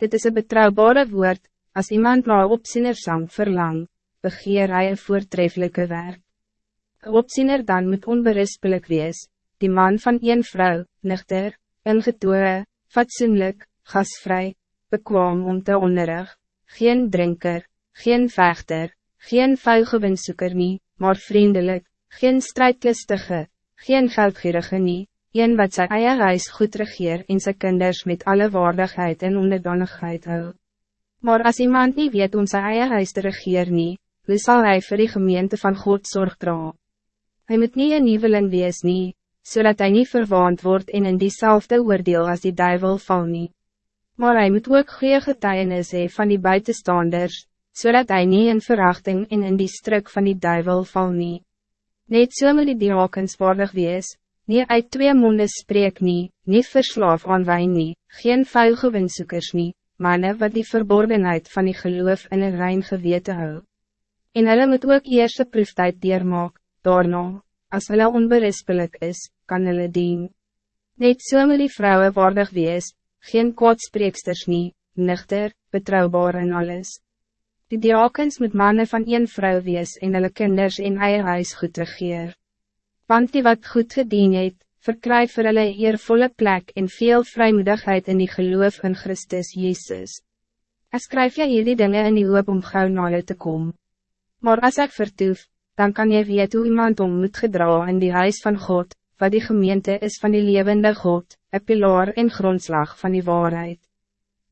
Dit is een betrouwbare woord, als iemand naar opzienersang verlang, begeer hy een voortreffelijke werk. Een opziener dan moet onberispelijk wees, die man van een vrouw, nuchter, ingetoe, fatsoenlijk, gasvrij, bekwaam om te onderrig, geen drinker, geen vechter, geen vuilgewinsoeker nie, maar vriendelijk, geen strijdlustige, geen geldgierige nie, een wat sy eie huis goed regeer en sy kinders met alle waardigheid en onderdanigheid hou. Maar als iemand niet weet om sy eie huis te regeer nie, hoe sal hy vir die gemeente van God zorg dra? Hy moet nie een nieuweling wees nie, zodat hij niet verwaand wordt en in diezelfde oordeel als die duivel val nie. Maar hij moet ook goede getuienis hee van die buitenstanders, zodat hij niet in verachting en in die struk van die duivel val nie. Net so moet die diakens waardig wees, nie uit twee monden spreek nie, nie verslaaf aan wijn nie, geen vuil gewinsoekers nie, manne wat die verborgenheid van die geloof in een rein gewete hou. En hulle moet ook eerste proeftijd deurmaak, daarna, as hulle onberispelijk is, kan hulle dien. Net so moet die vrouwen waardig wees, geen kwaadspreeksters nie, nuchter, betrouwbaar en alles. Die diakens moet mannen van een vrouw wees en hulle kinders in eie huis goed regeer want die wat goed gedien het, verkry vir hulle eervolle plek en veel vrijmoedigheid in die geloof in Christus Jezus. Ek skryf jy hierdie dinge in die hoop om gauw na jou te komen. Maar als ik vertoef, dan kan je weet hoe iemand om moet gedra in die huis van God, wat die gemeente is van die levende God, een pilaar en grondslag van die waarheid.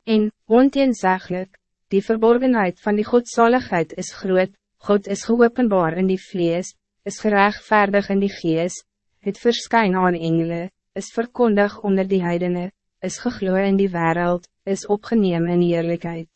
En, onteenzegelijk, die verborgenheid van die godzaligheid is groot, God is geopenbaar in die vlees, is gerechtvaardig in die gees, het verskyn aan engele, is verkondig onder die heidene, is gegloeid in die wereld, is opgeneem in eerlijkheid.